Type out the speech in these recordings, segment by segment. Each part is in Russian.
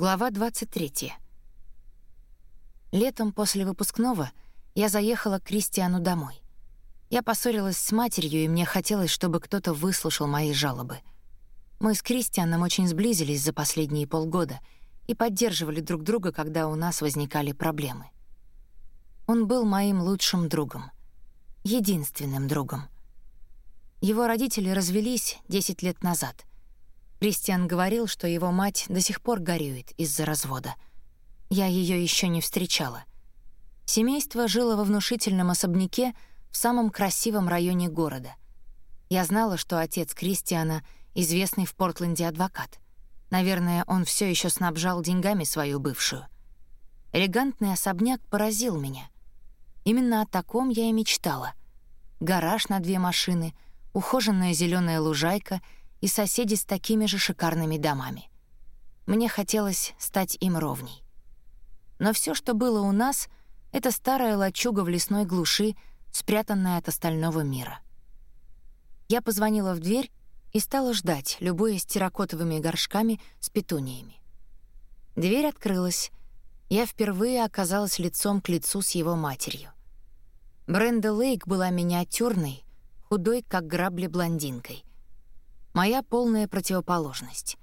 Глава 23. Летом после выпускного я заехала к Кристиану домой. Я поссорилась с матерью, и мне хотелось, чтобы кто-то выслушал мои жалобы. Мы с Кристианом очень сблизились за последние полгода и поддерживали друг друга, когда у нас возникали проблемы. Он был моим лучшим другом, единственным другом. Его родители развелись 10 лет назад — Кристиан говорил, что его мать до сих пор горюет из-за развода. Я ее еще не встречала. Семейство жило во внушительном особняке в самом красивом районе города. Я знала, что отец Кристиана — известный в Портленде адвокат. Наверное, он все еще снабжал деньгами свою бывшую. Элегантный особняк поразил меня. Именно о таком я и мечтала. Гараж на две машины, ухоженная зеленая лужайка — и соседи с такими же шикарными домами. Мне хотелось стать им ровней. Но все, что было у нас, — это старая лачуга в лесной глуши, спрятанная от остального мира. Я позвонила в дверь и стала ждать, любуясь терракотовыми горшками с петуниями. Дверь открылась. Я впервые оказалась лицом к лицу с его матерью. Бренда Лейк была миниатюрной, худой, как грабли блондинкой. Моя полная противоположность.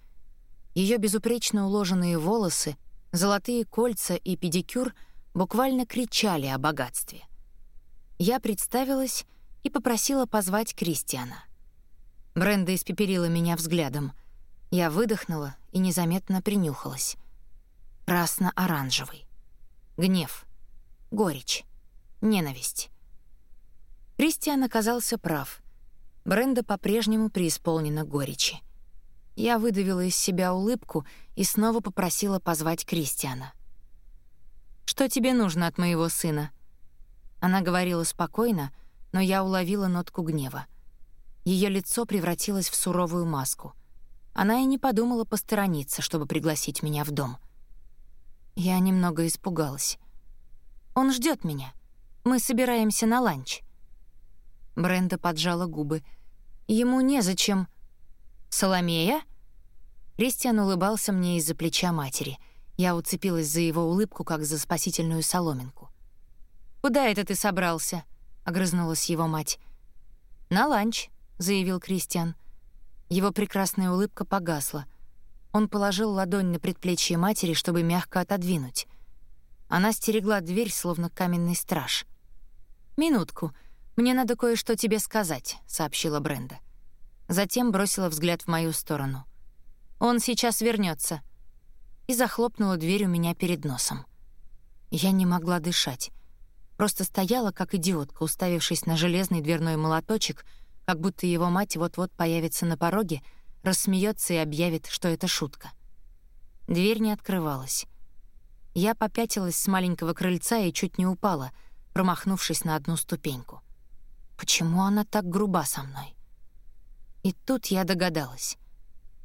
Ее безупречно уложенные волосы, золотые кольца и педикюр буквально кричали о богатстве. Я представилась и попросила позвать Кристиана. Бренда испепелила меня взглядом. Я выдохнула и незаметно принюхалась. Красно-оранжевый. Гнев. Горечь. Ненависть. Кристиан оказался прав — Бренда по-прежнему преисполнена горечи. Я выдавила из себя улыбку и снова попросила позвать Кристиана. «Что тебе нужно от моего сына?» Она говорила спокойно, но я уловила нотку гнева. Ее лицо превратилось в суровую маску. Она и не подумала посторониться, чтобы пригласить меня в дом. Я немного испугалась. «Он ждет меня. Мы собираемся на ланч». Бренда поджала губы — Ему незачем. Соломея? Кристиан улыбался мне из-за плеча матери. Я уцепилась за его улыбку, как за спасительную соломинку. «Куда это ты собрался?» — огрызнулась его мать. «На ланч», — заявил Кристиан. Его прекрасная улыбка погасла. Он положил ладонь на предплечье матери, чтобы мягко отодвинуть. Она стерегла дверь, словно каменный страж. «Минутку», «Мне надо кое-что тебе сказать», — сообщила Бренда. Затем бросила взгляд в мою сторону. «Он сейчас вернется. И захлопнула дверь у меня перед носом. Я не могла дышать. Просто стояла, как идиотка, уставившись на железный дверной молоточек, как будто его мать вот-вот появится на пороге, рассмеется и объявит, что это шутка. Дверь не открывалась. Я попятилась с маленького крыльца и чуть не упала, промахнувшись на одну ступеньку. Почему она так груба со мной? И тут я догадалась.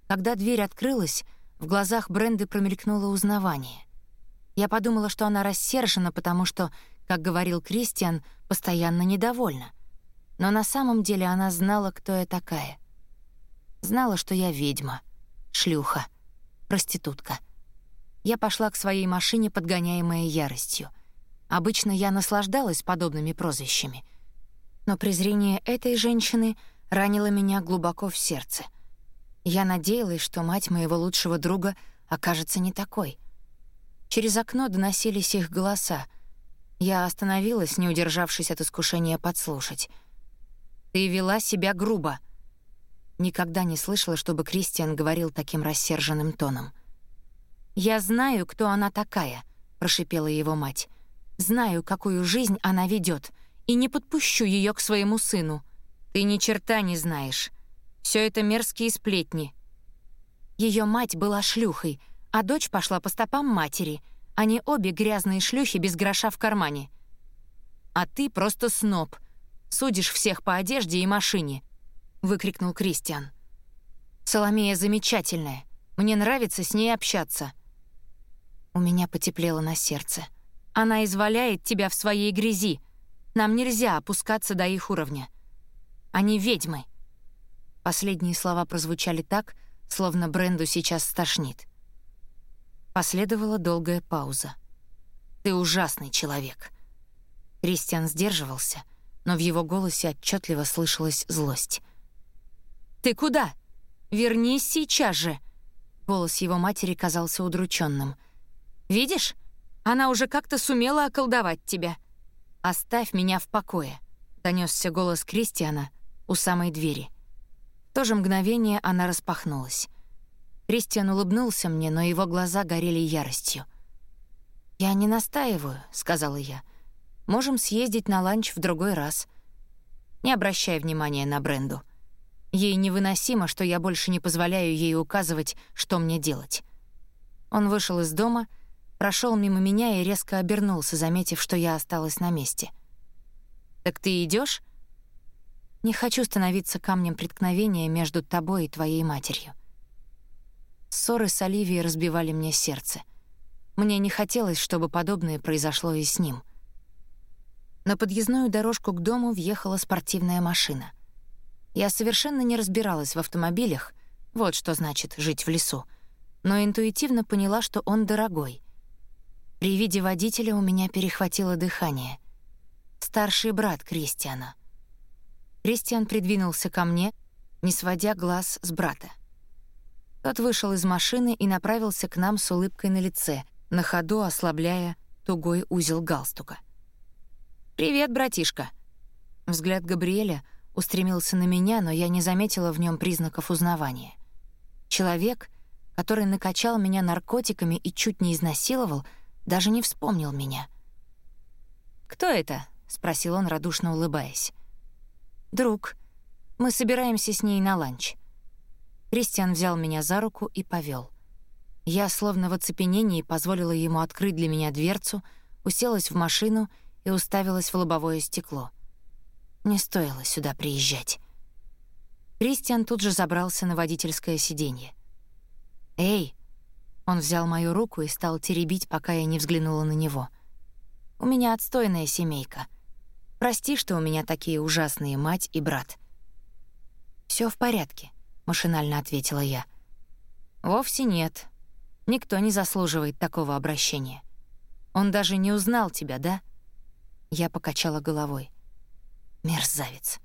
Когда дверь открылась, в глазах Бренды промелькнуло узнавание. Я подумала, что она рассержена, потому что, как говорил Кристиан, постоянно недовольна. Но на самом деле она знала, кто я такая. Знала, что я ведьма, шлюха, проститутка. Я пошла к своей машине, подгоняемая яростью. Обычно я наслаждалась подобными прозвищами — но презрение этой женщины ранило меня глубоко в сердце. Я надеялась, что мать моего лучшего друга окажется не такой. Через окно доносились их голоса. Я остановилась, не удержавшись от искушения подслушать. «Ты вела себя грубо». Никогда не слышала, чтобы Кристиан говорил таким рассерженным тоном. «Я знаю, кто она такая», — прошипела его мать. «Знаю, какую жизнь она ведет и не подпущу ее к своему сыну. Ты ни черта не знаешь. Все это мерзкие сплетни. Ее мать была шлюхой, а дочь пошла по стопам матери. Они обе грязные шлюхи без гроша в кармане. А ты просто сноб. Судишь всех по одежде и машине, выкрикнул Кристиан. Соломея замечательная. Мне нравится с ней общаться. У меня потеплело на сердце. Она изваляет тебя в своей грязи, нам нельзя опускаться до их уровня. Они ведьмы». Последние слова прозвучали так, словно Бренду сейчас стошнит. Последовала долгая пауза. «Ты ужасный человек». Кристиан сдерживался, но в его голосе отчетливо слышалась злость. «Ты куда? Вернись сейчас же!» Голос его матери казался удрученным. «Видишь? Она уже как-то сумела околдовать тебя. Оставь меня в покое», — донесся голос Кристиана у самой двери. В то же мгновение она распахнулась. Кристиан улыбнулся мне, но его глаза горели яростью. «Я не настаиваю», — сказала я. «Можем съездить на ланч в другой раз». Не обращай внимания на Бренду. Ей невыносимо, что я больше не позволяю ей указывать, что мне делать. Он вышел из дома, прошел мимо меня и резко обернулся, заметив, что я осталась на месте. «Так ты идешь? «Не хочу становиться камнем преткновения между тобой и твоей матерью». Ссоры с Оливией разбивали мне сердце. Мне не хотелось, чтобы подобное произошло и с ним. На подъездную дорожку к дому въехала спортивная машина — я совершенно не разбиралась в автомобилях, вот что значит жить в лесу, но интуитивно поняла, что он дорогой. При виде водителя у меня перехватило дыхание. Старший брат Кристиана. Кристиан придвинулся ко мне, не сводя глаз с брата. Тот вышел из машины и направился к нам с улыбкой на лице, на ходу ослабляя тугой узел галстука. «Привет, братишка!» Взгляд Габриэля устремился на меня, но я не заметила в нем признаков узнавания. Человек, который накачал меня наркотиками и чуть не изнасиловал, даже не вспомнил меня. «Кто это?» — спросил он, радушно улыбаясь. «Друг. Мы собираемся с ней на ланч». Кристиан взял меня за руку и повел. Я, словно в оцепенении, позволила ему открыть для меня дверцу, уселась в машину и уставилась в лобовое стекло — не стоило сюда приезжать. Кристиан тут же забрался на водительское сиденье. «Эй!» Он взял мою руку и стал теребить, пока я не взглянула на него. «У меня отстойная семейка. Прости, что у меня такие ужасные мать и брат». Все в порядке», — машинально ответила я. «Вовсе нет. Никто не заслуживает такого обращения. Он даже не узнал тебя, да?» Я покачала головой. Мерзавец.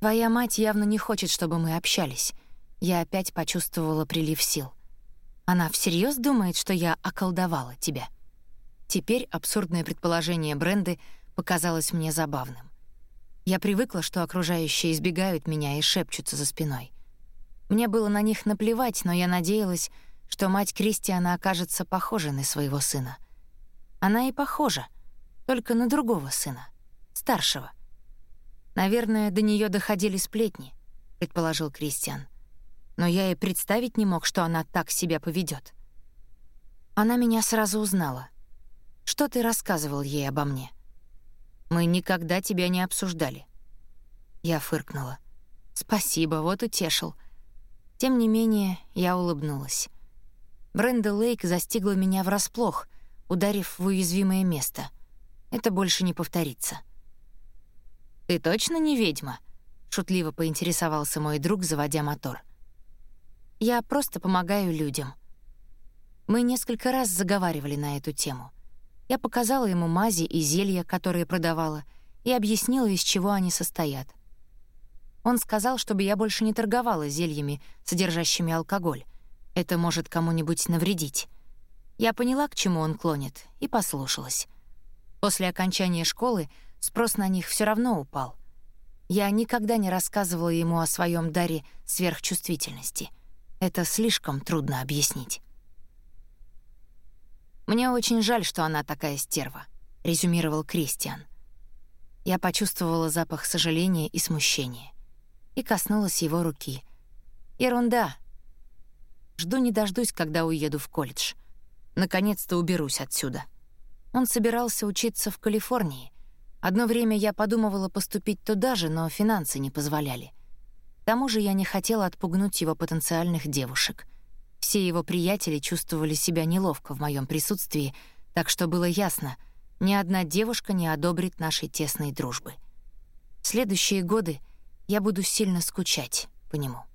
Твоя мать явно не хочет, чтобы мы общались. Я опять почувствовала прилив сил. Она всерьез думает, что я околдовала тебя. Теперь абсурдное предположение Бренды показалось мне забавным. Я привыкла, что окружающие избегают меня и шепчутся за спиной. Мне было на них наплевать, но я надеялась, что мать Кристиана окажется похожа на своего сына. Она и похожа, только на другого сына, старшего. Наверное, до нее доходили сплетни, предположил Кристиан. Но я и представить не мог, что она так себя поведет. Она меня сразу узнала. Что ты рассказывал ей обо мне? Мы никогда тебя не обсуждали. Я фыркнула. Спасибо, вот утешил. Тем не менее, я улыбнулась. Бренда Лейк застигла меня врасплох, ударив в уязвимое место. Это больше не повторится. «Ты точно не ведьма?» — шутливо поинтересовался мой друг, заводя мотор. «Я просто помогаю людям». Мы несколько раз заговаривали на эту тему. Я показала ему мази и зелья, которые продавала, и объяснила, из чего они состоят. Он сказал, чтобы я больше не торговала зельями, содержащими алкоголь. Это может кому-нибудь навредить. Я поняла, к чему он клонит, и послушалась. После окончания школы спрос на них все равно упал. Я никогда не рассказывала ему о своем даре сверхчувствительности. Это слишком трудно объяснить. «Мне очень жаль, что она такая стерва», — резюмировал Кристиан. Я почувствовала запах сожаления и смущения и коснулась его руки. «Ерунда. Жду не дождусь, когда уеду в колледж. Наконец-то уберусь отсюда». Он собирался учиться в Калифорнии, Одно время я подумывала поступить туда же, но финансы не позволяли. К тому же я не хотела отпугнуть его потенциальных девушек. Все его приятели чувствовали себя неловко в моем присутствии, так что было ясно, ни одна девушка не одобрит нашей тесной дружбы. В следующие годы я буду сильно скучать по нему.